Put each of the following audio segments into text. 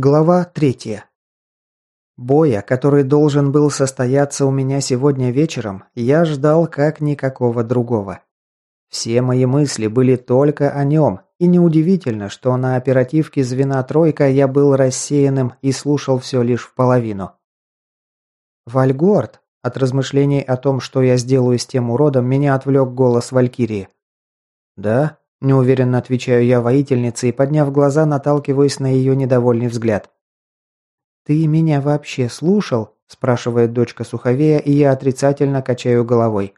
Глава третья. Боя, который должен был состояться у меня сегодня вечером, я ждал как никакого другого. Все мои мысли были только о нем, и неудивительно, что на оперативке звена «Тройка» я был рассеянным и слушал все лишь в половину. «Вальгорд!» От размышлений о том, что я сделаю с тем уродом, меня отвлек голос Валькирии. «Да?» – неуверенно отвечаю я воительнице и, подняв глаза, наталкиваюсь на ее недовольный взгляд. «Ты меня вообще слушал?» – спрашивает дочка Суховея, и я отрицательно качаю головой.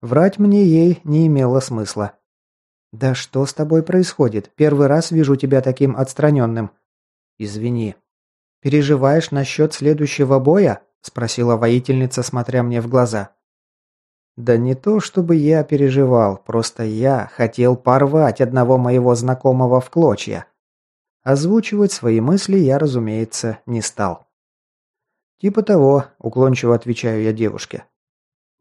Врать мне ей не имело смысла. «Да что с тобой происходит? Первый раз вижу тебя таким отстраненным». «Извини». «Переживаешь насчет следующего боя?» – спросила воительница, смотря мне в глаза. «Да не то, чтобы я переживал, просто я хотел порвать одного моего знакомого в клочья». Озвучивать свои мысли я, разумеется, не стал. «Типа того», – уклончиво отвечаю я девушке.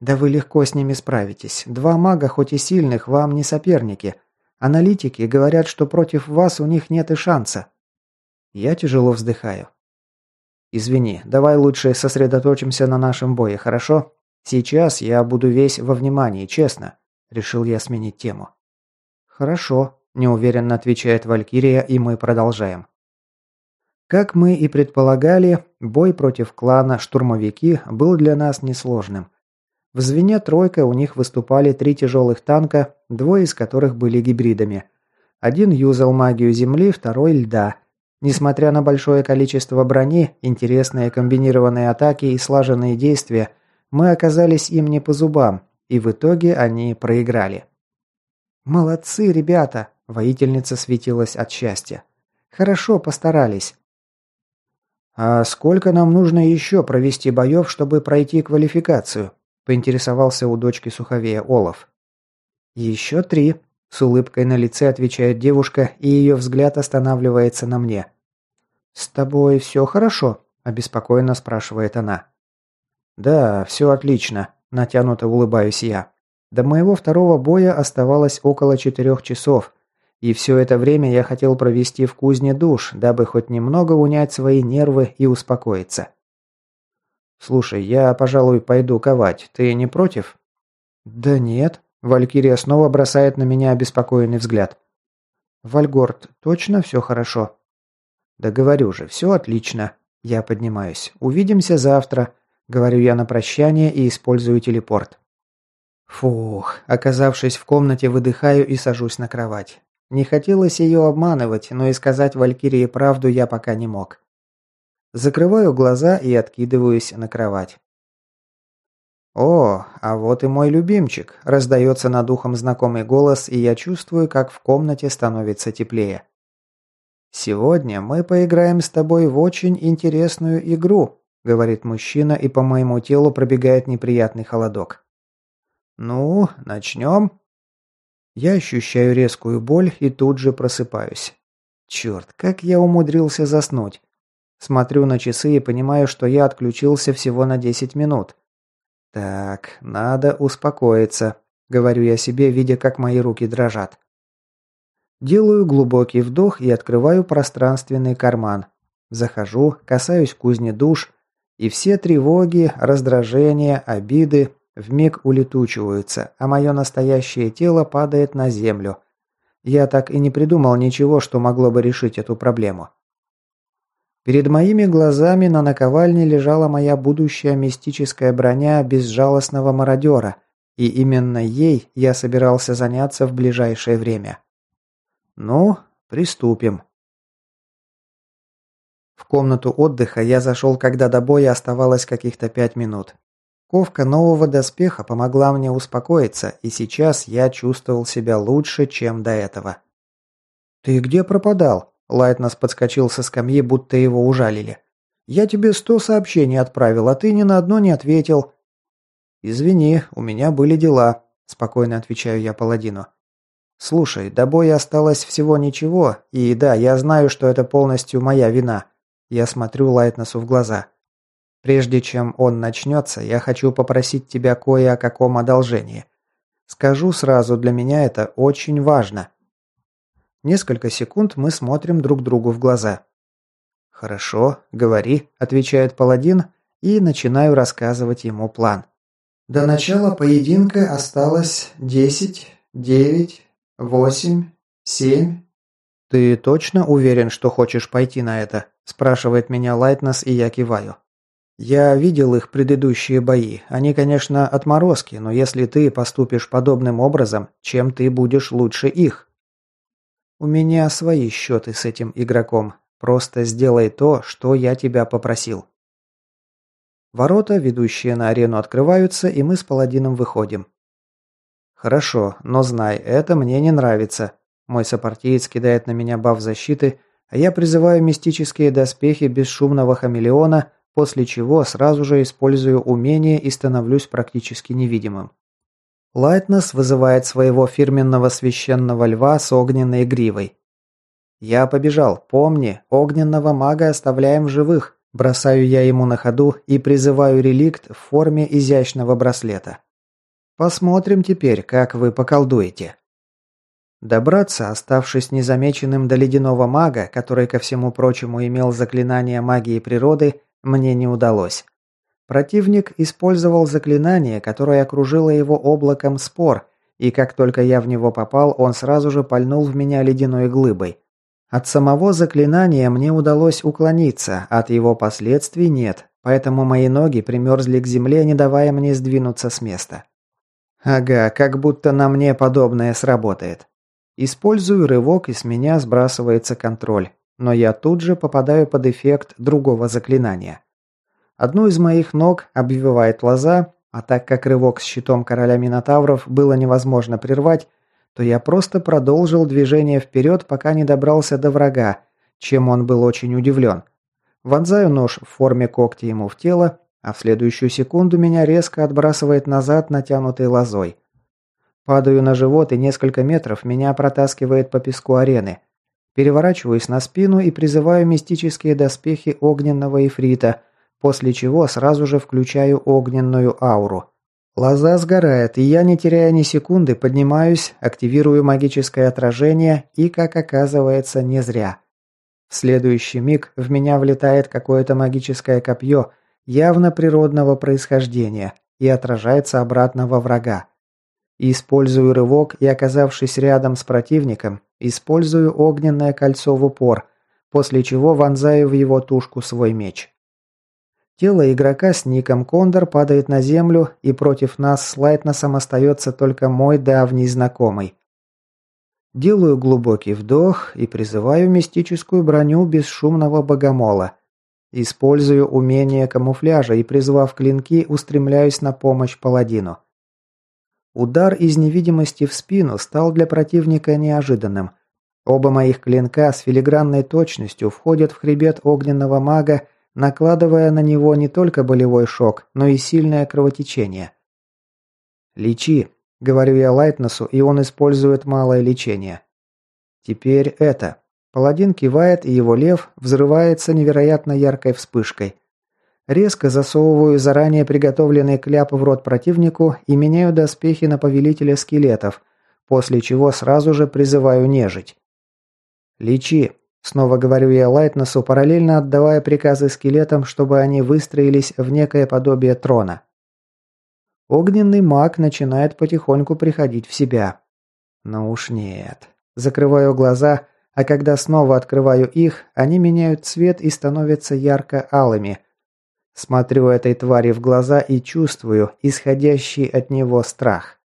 Да вы легко с ними справитесь. Два мага, хоть и сильных, вам не соперники. Аналитики говорят, что против вас у них нет и шанса. Я тяжело вздыхаю. Извини, давай лучше сосредоточимся на нашем бое, хорошо? Сейчас я буду весь во внимании, честно. Решил я сменить тему. Хорошо, неуверенно отвечает Валькирия, и мы продолжаем. Как мы и предполагали, бой против клана «Штурмовики» был для нас несложным. В звене «тройка» у них выступали три тяжелых танка, двое из которых были гибридами. Один юзал магию земли, второй – льда. Несмотря на большое количество брони, интересные комбинированные атаки и слаженные действия, мы оказались им не по зубам, и в итоге они проиграли. «Молодцы, ребята!» – воительница светилась от счастья. «Хорошо постарались». «А сколько нам нужно еще провести боев, чтобы пройти квалификацию?» поинтересовался у дочки Суховея Олаф. «Еще три», – с улыбкой на лице отвечает девушка, и ее взгляд останавливается на мне. «С тобой все хорошо?» – обеспокоенно спрашивает она. «Да, все отлично», – натянуто улыбаюсь я. До моего второго боя оставалось около четырех часов, и все это время я хотел провести в кузне душ, дабы хоть немного унять свои нервы и успокоиться. «Слушай, я, пожалуй, пойду ковать. Ты не против?» «Да нет». Валькирия снова бросает на меня обеспокоенный взгляд. «Вальгорд, точно все хорошо?» «Да говорю же, все отлично». Я поднимаюсь. «Увидимся завтра», — говорю я на прощание и использую телепорт. Фух, оказавшись в комнате, выдыхаю и сажусь на кровать. Не хотелось ее обманывать, но и сказать Валькирии правду я пока не мог. Закрываю глаза и откидываюсь на кровать. «О, а вот и мой любимчик!» – раздается над ухом знакомый голос, и я чувствую, как в комнате становится теплее. «Сегодня мы поиграем с тобой в очень интересную игру», – говорит мужчина, и по моему телу пробегает неприятный холодок. «Ну, начнем?» Я ощущаю резкую боль и тут же просыпаюсь. Черт, как я умудрился заснуть. Смотрю на часы и понимаю, что я отключился всего на 10 минут. Так, надо успокоиться, говорю я себе, видя, как мои руки дрожат. Делаю глубокий вдох и открываю пространственный карман. Захожу, касаюсь кузни душ, и все тревоги, раздражения, обиды вмиг улетучиваются, а мое настоящее тело падает на землю. Я так и не придумал ничего, что могло бы решить эту проблему. Перед моими глазами на наковальне лежала моя будущая мистическая броня безжалостного мародера, и именно ей я собирался заняться в ближайшее время. Ну, приступим. В комнату отдыха я зашел, когда до боя оставалось каких-то пять минут. Ковка нового доспеха помогла мне успокоиться, и сейчас я чувствовал себя лучше, чем до этого. «Ты где пропадал?» Лайтнес подскочил со скамьи, будто его ужалили. «Я тебе сто сообщений отправил, а ты ни на одно не ответил». «Извини, у меня были дела», – спокойно отвечаю я паладину. «Слушай, до боя осталось всего ничего, и да, я знаю, что это полностью моя вина». Я смотрю Лайтнесу в глаза. «Прежде чем он начнется, я хочу попросить тебя кое о каком одолжении. Скажу сразу, для меня это очень важно». Несколько секунд мы смотрим друг другу в глаза. «Хорошо, говори», – отвечает паладин, и начинаю рассказывать ему план. До начала поединка осталось десять, девять, восемь, семь. «Ты точно уверен, что хочешь пойти на это?» – спрашивает меня Лайтнес, и я киваю. «Я видел их предыдущие бои. Они, конечно, отморозки, но если ты поступишь подобным образом, чем ты будешь лучше их?» «У меня свои счеты с этим игроком. Просто сделай то, что я тебя попросил». Ворота, ведущие на арену, открываются, и мы с паладином выходим. «Хорошо, но знай, это мне не нравится». Мой сопартиец кидает на меня баф защиты, я призываю мистические доспехи бесшумного хамелеона – после чего сразу же использую умение и становлюсь практически невидимым. Лайтнес вызывает своего фирменного священного льва с огненной гривой. «Я побежал. Помни, огненного мага оставляем живых», бросаю я ему на ходу и призываю реликт в форме изящного браслета. «Посмотрим теперь, как вы поколдуете». Добраться, оставшись незамеченным до ледяного мага, который, ко всему прочему, имел заклинание магии природы, мне не удалось. Противник использовал заклинание, которое окружило его облаком спор, и как только я в него попал, он сразу же пальнул в меня ледяной глыбой. От самого заклинания мне удалось уклониться, от его последствий нет, поэтому мои ноги примерзли к земле, не давая мне сдвинуться с места. Ага, как будто на мне подобное сработает. Использую рывок, и с меня сбрасывается контроль но я тут же попадаю под эффект другого заклинания. Одну из моих ног обвивает лоза, а так как рывок с щитом короля Минотавров было невозможно прервать, то я просто продолжил движение вперед, пока не добрался до врага, чем он был очень удивлен. Вонзаю нож в форме когтя ему в тело, а в следующую секунду меня резко отбрасывает назад натянутой лозой. Падаю на живот и несколько метров меня протаскивает по песку арены. Переворачиваюсь на спину и призываю мистические доспехи огненного эфрита, после чего сразу же включаю огненную ауру. Лоза сгорает, и я, не теряя ни секунды, поднимаюсь, активирую магическое отражение и, как оказывается, не зря. В следующий миг в меня влетает какое-то магическое копье, явно природного происхождения, и отражается обратно во врага. Использую рывок и, оказавшись рядом с противником, использую огненное кольцо в упор, после чего вонзаю в его тушку свой меч. Тело игрока с ником Кондор падает на землю, и против нас с Лайтносом остается только мой давний знакомый. Делаю глубокий вдох и призываю мистическую броню бесшумного богомола. Использую умение камуфляжа и, призвав клинки, устремляюсь на помощь паладину. Удар из невидимости в спину стал для противника неожиданным. Оба моих клинка с филигранной точностью входят в хребет огненного мага, накладывая на него не только болевой шок, но и сильное кровотечение. «Лечи», — говорю я Лайтнесу, и он использует малое лечение. «Теперь это». Паладин кивает, и его лев взрывается невероятно яркой вспышкой. Резко засовываю заранее приготовленный кляп в рот противнику и меняю доспехи на повелителя скелетов, после чего сразу же призываю нежить. «Лечи», — снова говорю я Лайтнесу, параллельно отдавая приказы скелетам, чтобы они выстроились в некое подобие трона. Огненный маг начинает потихоньку приходить в себя. Но уж нет. Закрываю глаза, а когда снова открываю их, они меняют цвет и становятся ярко-алыми, Смотрю этой твари в глаза и чувствую исходящий от него страх.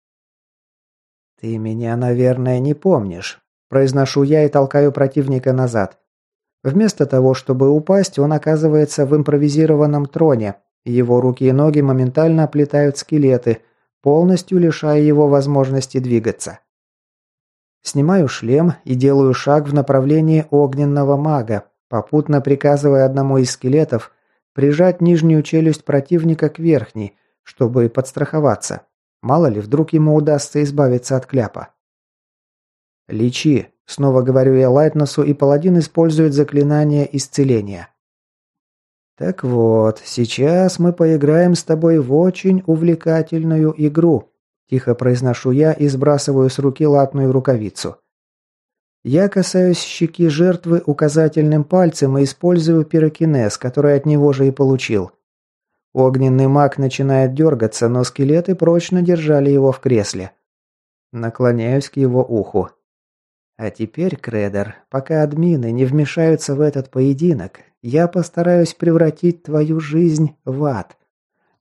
«Ты меня, наверное, не помнишь», – произношу я и толкаю противника назад. Вместо того, чтобы упасть, он оказывается в импровизированном троне. Его руки и ноги моментально оплетают скелеты, полностью лишая его возможности двигаться. Снимаю шлем и делаю шаг в направлении огненного мага, попутно приказывая одному из скелетов Прижать нижнюю челюсть противника к верхней, чтобы подстраховаться. Мало ли, вдруг ему удастся избавиться от кляпа. «Лечи», — снова говорю я Лайтносу, и паладин использует заклинание исцеления. «Так вот, сейчас мы поиграем с тобой в очень увлекательную игру», – тихо произношу я и сбрасываю с руки латную рукавицу. Я касаюсь щеки жертвы указательным пальцем и использую пирокинез, который от него же и получил. Огненный маг начинает дергаться, но скелеты прочно держали его в кресле. Наклоняюсь к его уху. А теперь, Кредер, пока админы не вмешаются в этот поединок, я постараюсь превратить твою жизнь в ад.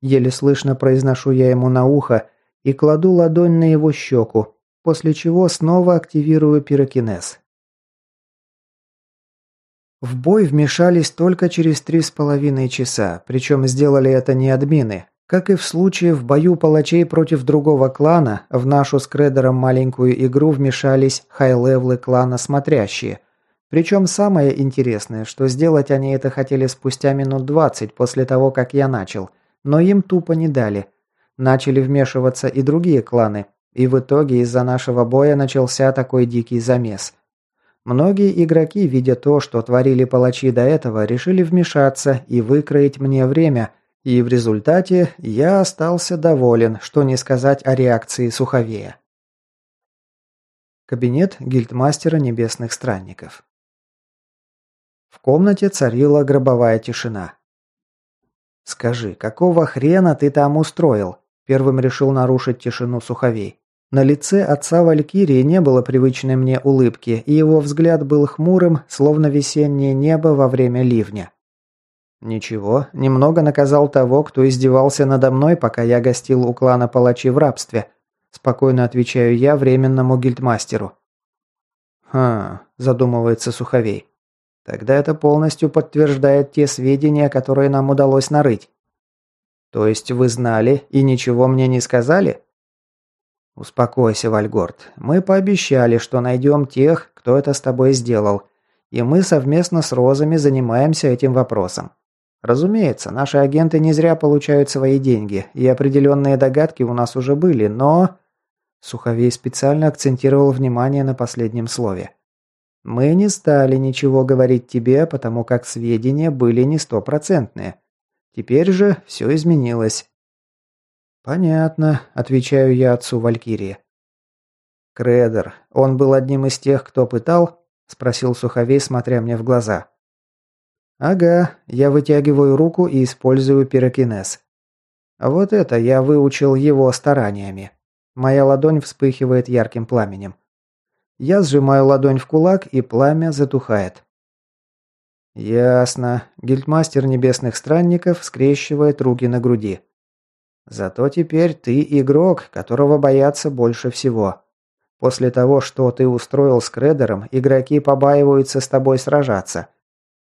Еле слышно произношу я ему на ухо и кладу ладонь на его щеку, после чего снова активирую пирокинез. В бой вмешались только через три с половиной часа, причем сделали это не админы. Как и в случае в бою палачей против другого клана, в нашу с Кредером маленькую игру вмешались хай-левлы клана Смотрящие. Причем самое интересное, что сделать они это хотели спустя минут 20 после того, как я начал, но им тупо не дали. Начали вмешиваться и другие кланы, и в итоге из-за нашего боя начался такой дикий замес – Многие игроки, видя то, что творили палачи до этого, решили вмешаться и выкроить мне время, и в результате я остался доволен, что не сказать о реакции Суховея. Кабинет гильдмастера небесных странников. В комнате царила гробовая тишина. «Скажи, какого хрена ты там устроил?» Первым решил нарушить тишину Суховей. На лице отца Валькирии не было привычной мне улыбки, и его взгляд был хмурым, словно весеннее небо во время ливня. Ничего, немного наказал того, кто издевался надо мной, пока я гостил у клана палачей в рабстве. Спокойно отвечаю я временному гильдмастеру. «Хм», – задумывается Суховей. «Тогда это полностью подтверждает те сведения, которые нам удалось нарыть». «То есть вы знали и ничего мне не сказали?» «Успокойся, Вальгорд. Мы пообещали, что найдем тех, кто это с тобой сделал. И мы совместно с Розами занимаемся этим вопросом. Разумеется, наши агенты не зря получают свои деньги, и определенные догадки у нас уже были, но...» Суховей специально акцентировал внимание на последнем слове. «Мы не стали ничего говорить тебе, потому как сведения были не стопроцентные. Теперь же все изменилось. «Понятно», – отвечаю я отцу Валькирии. «Кредер, он был одним из тех, кто пытал?» – спросил Суховей, смотря мне в глаза. «Ага, я вытягиваю руку и использую пирокинез. Вот это я выучил его стараниями. Моя ладонь вспыхивает ярким пламенем. Я сжимаю ладонь в кулак, и пламя затухает. Ясно. Гильдмастер небесных странников скрещивает руки на груди. Зато теперь ты игрок, которого боятся больше всего. После того, что ты устроил с Кредером, игроки побаиваются с тобой сражаться.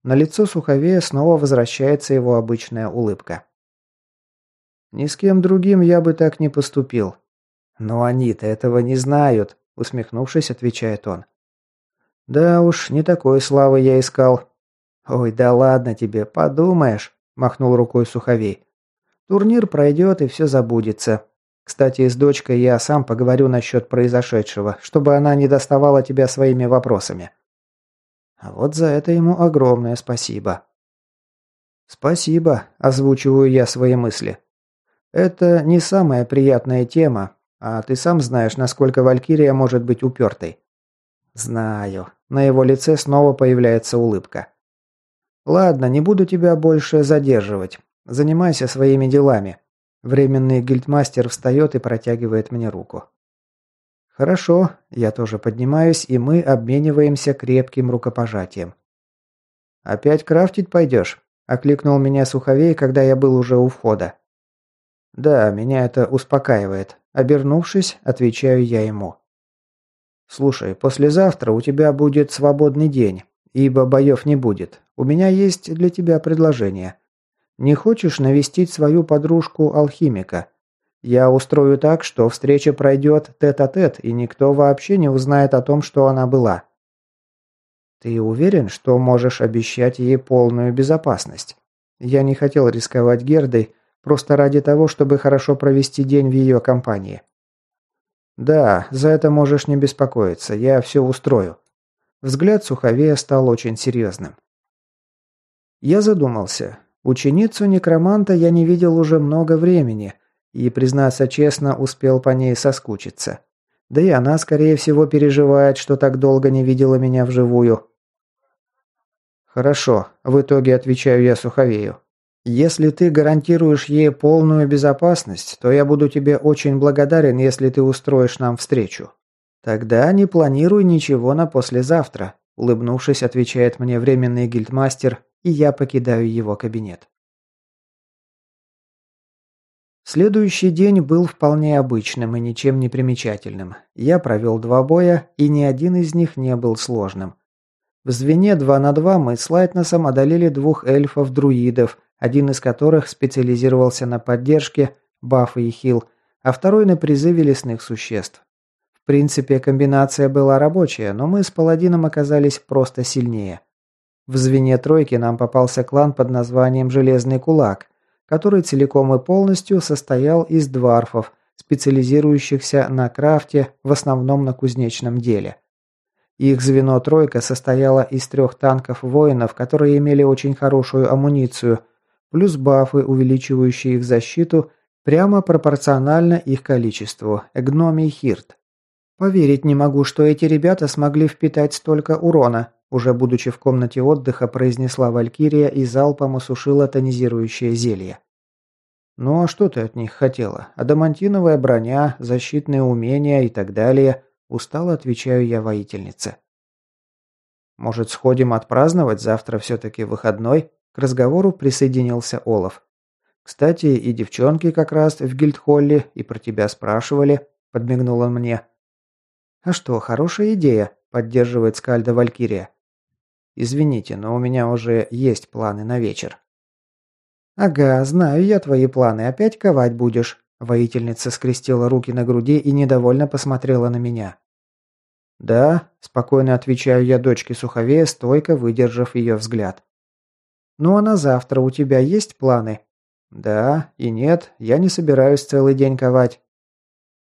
На лицо Суховея снова возвращается его обычная улыбка. Ни с кем другим я бы так не поступил. Но они-то этого не знают, усмехнувшись, отвечает он. Да уж, не такой славы я искал. Ой, да ладно тебе, подумаешь, махнул рукой Суховей. Турнир пройдет и все забудется. Кстати, с дочкой я сам поговорю насчет произошедшего, чтобы она не доставала тебя своими вопросами. А вот за это ему огромное спасибо. Спасибо, озвучиваю я свои мысли. Это не самая приятная тема, а ты сам знаешь, насколько Валькирия может быть упертой. Знаю. На его лице снова появляется улыбка. Ладно, не буду тебя больше задерживать. Занимайся своими делами. Временный гильдмастер встает и протягивает мне руку. Хорошо, я тоже поднимаюсь, и мы обмениваемся крепким рукопожатием. Опять крафтить пойдешь? окликнул меня Суховей, когда я был уже у входа. Да, меня это успокаивает. Обернувшись, отвечаю я ему. Слушай, послезавтра у тебя будет свободный день, ибо боев не будет. У меня есть для тебя предложение. Не хочешь навестить свою подружку-алхимика? Я устрою так, что встреча пройдет тет-а-тет, -тет, и никто вообще не узнает о том, что она была. Ты уверен, что можешь обещать ей полную безопасность? Я не хотел рисковать Гердой, просто ради того, чтобы хорошо провести день в ее компании. Да, за это можешь не беспокоиться, я все устрою. Взгляд Суховея стал очень серьезным. Я задумался. Ученицу некроманта я не видел уже много времени и, признаться честно, успел по ней соскучиться. Да и она, скорее всего, переживает, что так долго не видела меня вживую. Хорошо, в итоге отвечаю я Суховею. Если ты гарантируешь ей полную безопасность, то я буду тебе очень благодарен, если ты устроишь нам встречу. Тогда не планируй ничего на послезавтра, улыбнувшись, отвечает мне временный гильдмастер, и я покидаю его кабинет. Следующий день был вполне обычным и ничем не примечательным. Я провел два боя, и ни один из них не был сложным. В звене 2 на 2 мы с Лайтнесом одолели двух эльфов-друидов, один из которых специализировался на поддержке, бафы и хил, а второй на призыве лесных существ. В принципе, комбинация была рабочая, но мы с паладином оказались просто сильнее. В звене тройки нам попался клан под названием «Железный кулак», который целиком и полностью состоял из дварфов, специализирующихся на крафте, в основном на кузнечном деле. Их звено «тройка» состояло из трех танков-воинов, которые имели очень хорошую амуницию, плюс бафы, увеличивающие их защиту, прямо пропорционально их количеству, гномий хирт. Поверить не могу, что эти ребята смогли впитать столько урона, уже будучи в комнате отдыха, произнесла Валькирия и залпом осушила тонизирующее зелье. «Ну а что ты от них хотела? Адамантиновая броня, защитные умения и так далее», – устало отвечаю я воительнице. «Может, сходим отпраздновать? Завтра все-таки выходной?» К разговору присоединился Олаф. «Кстати, и девчонки как раз в гильдхолле и про тебя спрашивали», – подмигнул он мне. «А что, хорошая идея», – поддерживает Скальда Валькирия. «Извините, но у меня уже есть планы на вечер». «Ага, знаю я твои планы. Опять ковать будешь?» Воительница скрестила руки на груди и недовольно посмотрела на меня. «Да», – спокойно отвечаю я дочке Суховея, стойко выдержав ее взгляд. «Ну а на завтра у тебя есть планы?» «Да и нет, я не собираюсь целый день ковать».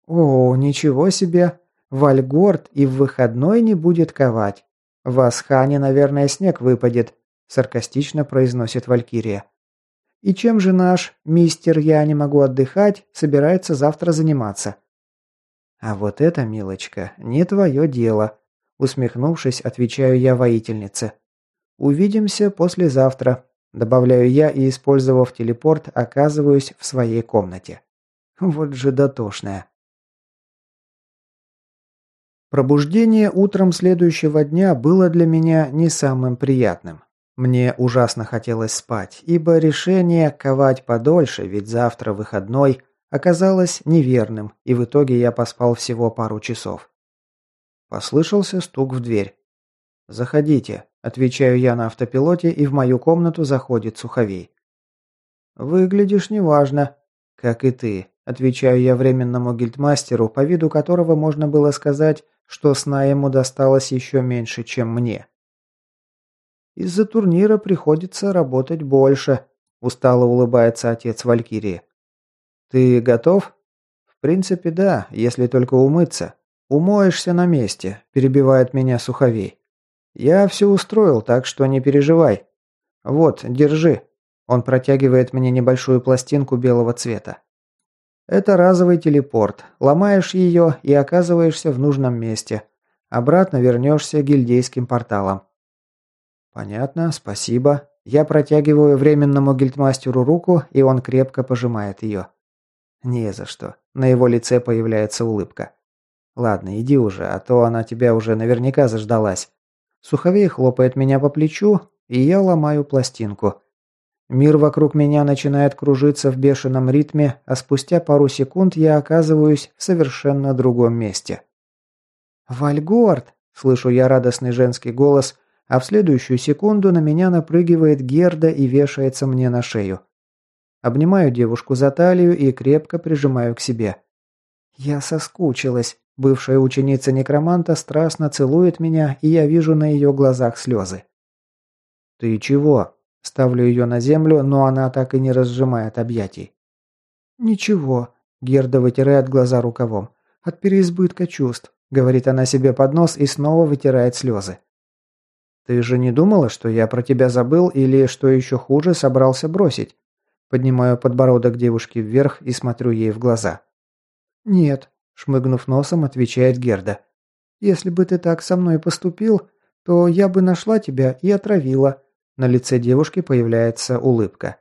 «О, ничего себе! Вальгорд и в выходной не будет ковать. В Асхане, наверное, снег выпадет», – саркастично произносит Валькирия. И чем же наш мистер «Я не могу отдыхать» собирается завтра заниматься? А вот это, милочка, не твое дело. Усмехнувшись, отвечаю я воительнице. Увидимся послезавтра. Добавляю я и, использовав телепорт, оказываюсь в своей комнате. Вот же дотошная. Пробуждение утром следующего дня было для меня не самым приятным. Мне ужасно хотелось спать, ибо решение ковать подольше, ведь завтра выходной, оказалось неверным, и в итоге я поспал всего пару часов. Послышался стук в дверь. «Заходите», – отвечаю я на автопилоте, и в мою комнату заходит Суховей. «Выглядишь неважно». «Как и ты», – отвечаю я временному гильдмастеру, по виду которого можно было сказать, что сна ему досталось еще меньше, чем мне. Из-за турнира приходится работать больше», – устало улыбается отец Валькирии. «Ты готов?» «В принципе, да, если только умыться. Умоешься на месте», – перебивает меня Суховей. «Я все устроил, так что не переживай. Вот, держи». Он протягивает мне небольшую пластинку белого цвета. Это разовый телепорт. Ломаешь ее и оказываешься в нужном месте. Обратно вернешься гильдейским порталом. «Понятно, спасибо». Я протягиваю временному гильдмастеру руку, и он крепко пожимает ее. «Не за что». На его лице появляется улыбка. «Ладно, иди уже, а то она тебя уже наверняка заждалась». Суховей хлопает меня по плечу, и я ломаю пластинку. Мир вокруг меня начинает кружиться в бешеном ритме, а спустя пару секунд я оказываюсь в совершенно другом месте. «Вальгорд!» – слышу я радостный женский голос, а в следующую секунду на меня напрыгивает Герда и вешается мне на шею. Обнимаю девушку за талию и крепко прижимаю к себе. Я соскучилась. Бывшая ученица некроманта страстно целует меня, и я вижу на ее глазах слезы. «Ты чего?» Ставлю ее на землю, но она так и не разжимает объятий. «Ничего», – Герда вытирает глаза рукавом. «От переизбытка чувств», – говорит она себе под нос и снова вытирает слезы. «Ты же не думала, что я про тебя забыл или, что еще хуже, собрался бросить?» Поднимаю подбородок девушки вверх и смотрю ей в глаза. «Нет», шмыгнув носом, отвечает Герда. «Если бы ты так со мной поступил, то я бы нашла тебя и отравила». На лице девушки появляется улыбка.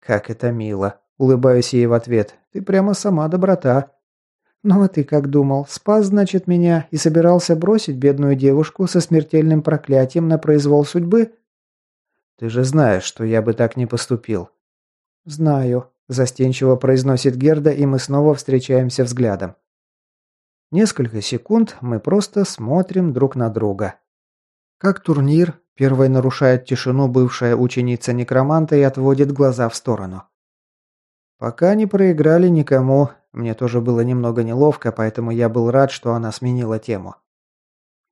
«Как это мило!» – улыбаюсь ей в ответ. «Ты прямо сама доброта». «Ну а ты как думал? Спас, значит, меня и собирался бросить бедную девушку со смертельным проклятием на произвол судьбы?» «Ты же знаешь, что я бы так не поступил». «Знаю», – застенчиво произносит Герда, и мы снова встречаемся взглядом. Несколько секунд мы просто смотрим друг на друга. Как турнир, первой нарушает тишину бывшая ученица некроманта и отводит глаза в сторону. Пока не проиграли никому, мне тоже было немного неловко, поэтому я был рад, что она сменила тему.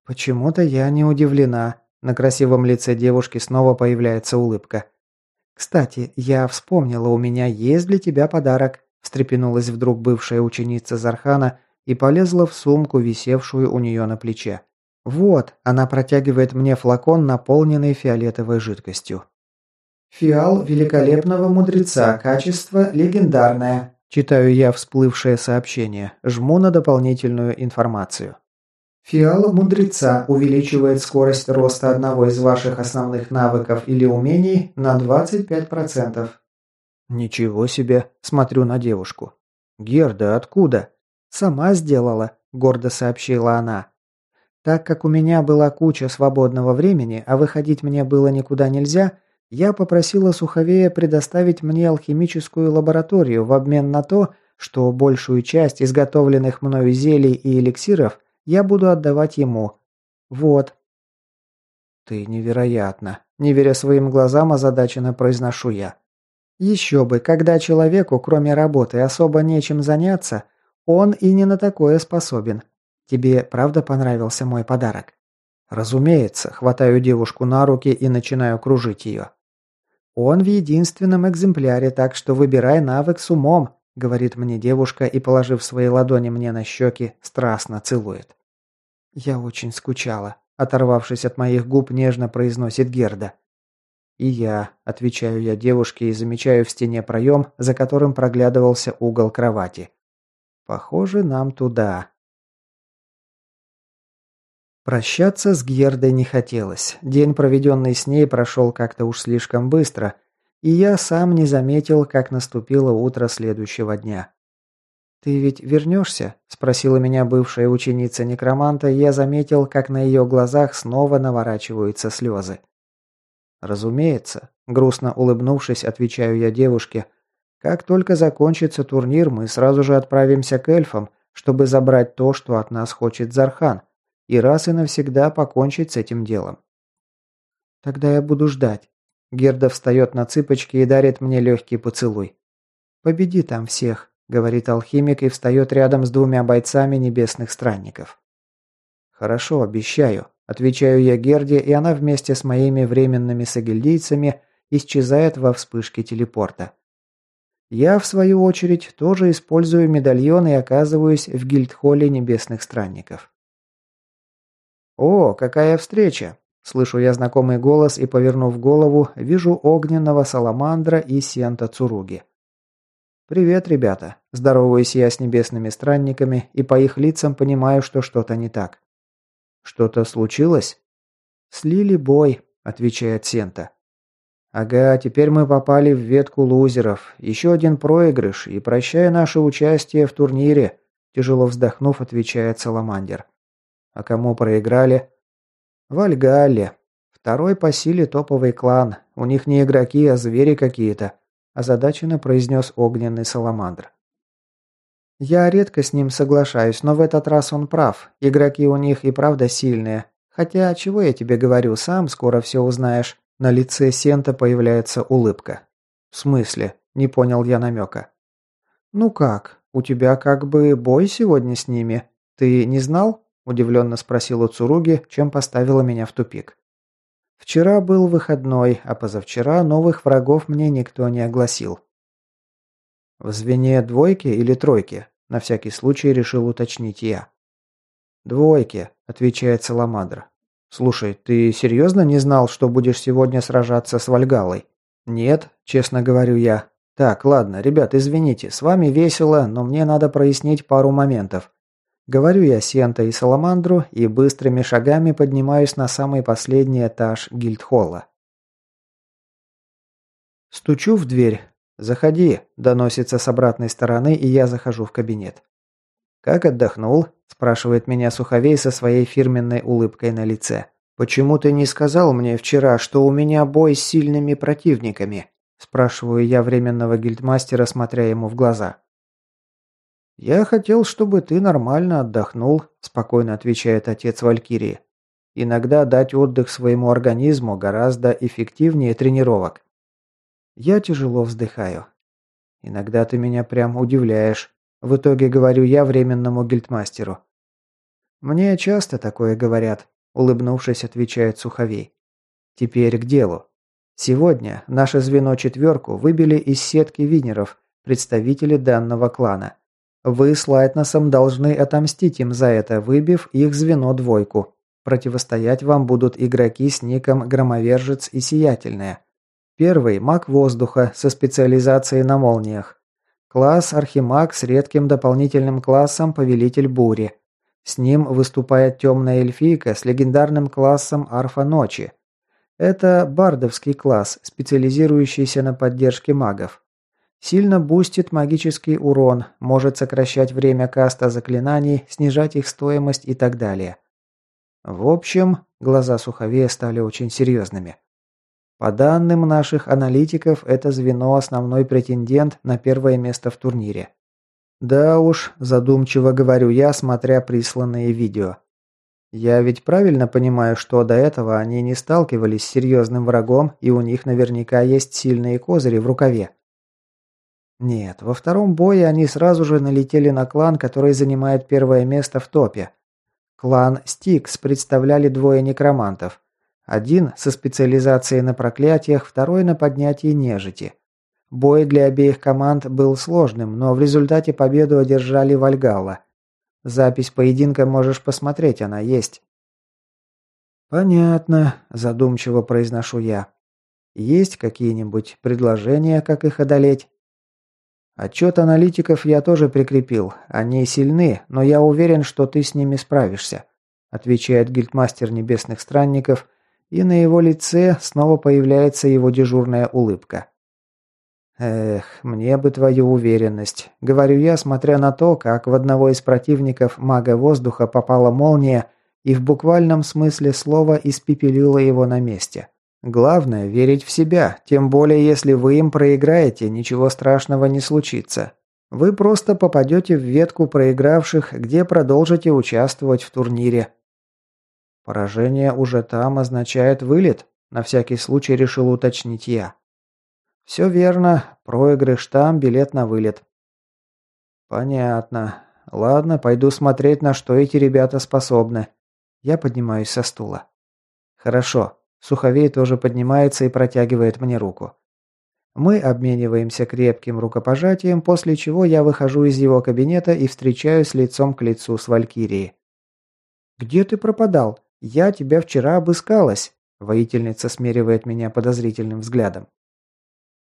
Почему-то я не удивлена. На красивом лице девушки снова появляется улыбка. «Кстати, я вспомнила, у меня есть для тебя подарок», встрепенулась вдруг бывшая ученица Зархана и полезла в сумку, висевшую у нее на плече. «Вот», она протягивает мне флакон, наполненный фиолетовой жидкостью. «Фиал великолепного мудреца, качество легендарное», читаю я всплывшее сообщение, жму на дополнительную информацию. Фиал мудреца увеличивает скорость роста одного из ваших основных навыков или умений на 25%. Ничего себе, смотрю на девушку. Герда, откуда? «Сама сделала», – гордо сообщила она. «Так как у меня была куча свободного времени, а выходить мне было никуда нельзя, я попросила Суховея предоставить мне алхимическую лабораторию в обмен на то, что большую часть изготовленных мною зелий и эликсиров я буду отдавать ему. Вот». «Ты невероятно», – не веря своим глазам, озадаченно произношу я. «Еще бы, когда человеку, кроме работы, особо нечем заняться – он и не на такое способен. Тебе правда понравился мой подарок? Разумеется, хватаю девушку на руки и начинаю кружить ее. Он в единственном экземпляре, так что выбирай навык с умом, говорит мне девушка и, положив свои ладони мне на щеки, страстно целует. Я очень скучала, оторвавшись от моих губ, нежно произносит Герда. «И я», – отвечаю я девушке и замечаю в стене проем, за которым проглядывался угол кровати. Похоже, нам туда. Прощаться с Гьердой не хотелось. День, проведенный с ней, прошел как-то уж слишком быстро, и я сам не заметил, как наступило утро следующего дня. «Ты ведь вернешься?» – спросила меня бывшая ученица некроманта, и я заметил, как на ее глазах снова наворачиваются слезы. «Разумеется», – грустно улыбнувшись, отвечаю я девушке – как только закончится турнир, мы сразу же отправимся к эльфам, чтобы забрать то, что от нас хочет Зархан, и раз и навсегда покончить с этим делом. Тогда я буду ждать. Герда встает на цыпочки и дарит мне легкий поцелуй. «Победи там всех», — говорит алхимик и встает рядом с двумя бойцами небесных странников. «Хорошо, обещаю», — отвечаю я Герде, и она вместе с моими временными сагильдийцами исчезает во вспышке телепорта. Я, в свою очередь, тоже использую медальон и оказываюсь в гильдхолле небесных странников. «О, какая встреча!» Слышу я знакомый голос и, повернув голову, вижу огненного саламандра и сента Цуруги. «Привет, ребята!» Здороваюсь я с небесными странниками и по их лицам понимаю, что что-то не так. «Что-то случилось?» «Слили бой», — отвечает Сента. Ага, теперь мы попали в ветку лузеров. Еще один проигрыш, и прощая наше участие в турнире, тяжело вздохнув, отвечает Саламандер. А кому проиграли? Вальгалле. Второй по силе топовый клан. У них не игроки, а звери какие-то. Озадаченно произнес огненный Саламандр. Я редко с ним соглашаюсь, но в этот раз он прав. Игроки у них и правда сильные. Хотя, чего я тебе говорю, сам скоро все узнаешь. На лице Сента появляется улыбка. «В смысле?» – не понял я намека. «Ну как? У тебя как бы бой сегодня с ними. Ты не знал?» – удивленно спросила Цуруги, чем поставила меня в тупик. «Вчера был выходной, а позавчера новых врагов мне никто не огласил». «В звене двойки или тройки?» – на всякий случай решил уточнить я. «Двойки», – отвечает Саламандр. «Слушай, ты серьезно не знал, что будешь сегодня сражаться с Вальгалой?» «Нет, честно говорю я. Так, ладно, ребят, извините, с вами весело, но мне надо прояснить пару моментов. Говорю я Сента и Саламандру и быстрыми шагами поднимаюсь на самый последний этаж гильдхолла. Стучу в дверь. «Заходи», – доносится с обратной стороны, и я захожу в кабинет. «Как отдохнул?» – спрашивает меня Суховей со своей фирменной улыбкой на лице. «Почему ты не сказал мне вчера, что у меня бой с сильными противниками?» – спрашиваю я временного гильдмастера, смотря ему в глаза. «Я хотел, чтобы ты нормально отдохнул», – спокойно отвечает отец Валькирии. «Иногда дать отдых своему организму гораздо эффективнее тренировок». Я тяжело вздыхаю. «Иногда ты меня прям удивляешь», – в итоге говорю я временному гильдмастеру. «Мне часто такое говорят», – улыбнувшись, отвечает Суховей. «Теперь к делу. Сегодня наше звено четверку выбили из сетки винеров, представители данного клана. Вы с Лайтносом должны отомстить им за это, выбив их звено двойку. Противостоять вам будут игроки с ником Громовержец и Сиятельная. Первый – маг воздуха со специализацией на молниях. Класс Архимаг с редким дополнительным классом Повелитель Бури. С ним выступает темная эльфийка с легендарным классом Арфа Ночи. Это бардовский класс, специализирующийся на поддержке магов. Сильно бустит магический урон, может сокращать время каста заклинаний, снижать их стоимость и так далее. В общем, глаза Суховея стали очень серьезными. По данным наших аналитиков, это звено основной претендент на первое место в турнире. Да уж, задумчиво говорю я, смотря присланные видео. Я ведь правильно понимаю, что до этого они не сталкивались с серьезным врагом, и у них наверняка есть сильные козыри в рукаве. Нет, во втором бое они сразу же налетели на клан, который занимает первое место в топе. Клан Стикс представляли двое некромантов. Один со специализацией на проклятиях, второй на поднятии нежити. Бой для обеих команд был сложным, но в результате победу одержали Вальгалла. Запись поединка можешь посмотреть, она есть. «Понятно», – задумчиво произношу я. «Есть какие-нибудь предложения, как их одолеть?» Отчет аналитиков я тоже прикрепил. Они сильны, но я уверен, что ты с ними справишься», отвечает гильдмастер небесных странников, и на его лице снова появляется его дежурная улыбка. «Эх, мне бы твою уверенность», — говорю я, смотря на то, как в одного из противников мага воздуха попала молния и в буквальном смысле слова испепелила его на месте. Главное – верить в себя, тем более если вы им проиграете, ничего страшного не случится. Вы просто попадете в ветку проигравших, где продолжите участвовать в турнире. Поражение уже там означает вылет, на всякий случай решил уточнить я. Все верно, проигрыш там, билет на вылет. Понятно. Ладно, пойду смотреть, на что эти ребята способны. Я поднимаюсь со стула. Хорошо, Суховей тоже поднимается и протягивает мне руку. Мы обмениваемся крепким рукопожатием, после чего я выхожу из его кабинета и встречаюсь лицом к лицу с Валькирией. «Где ты пропадал? Я тебя вчера обыскалась», – воительница смеривает меня подозрительным взглядом.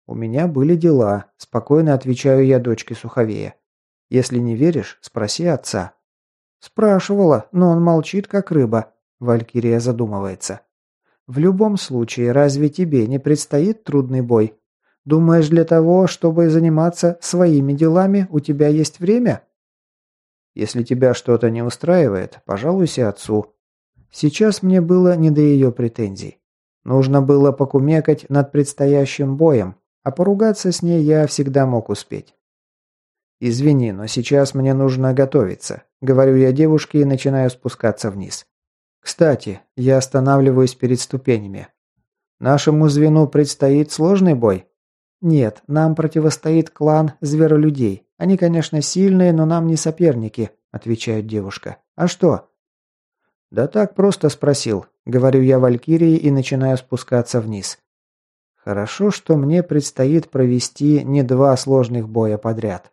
«У меня были дела», – спокойно отвечаю я дочке Суховея. «Если не веришь, спроси отца». «Спрашивала, но он молчит, как рыба», – Валькирия задумывается. В любом случае, разве тебе не предстоит трудный бой? Думаешь, для того, чтобы заниматься своими делами, у тебя есть время? Если тебя что-то не устраивает, пожалуйся отцу. Сейчас мне было не до ее претензий. Нужно было покумекать над предстоящим боем, а поругаться с ней я всегда мог успеть. «Извини, но сейчас мне нужно готовиться», — говорю я девушке и начинаю спускаться вниз. Кстати, я останавливаюсь перед ступенями. Нашему звену предстоит сложный бой? Нет, нам противостоит клан зверолюдей. Они, конечно, сильные, но нам не соперники, отвечает девушка. А что? Да так просто спросил. Говорю я Валькирии и начинаю спускаться вниз. Хорошо, что мне предстоит провести не два сложных боя подряд.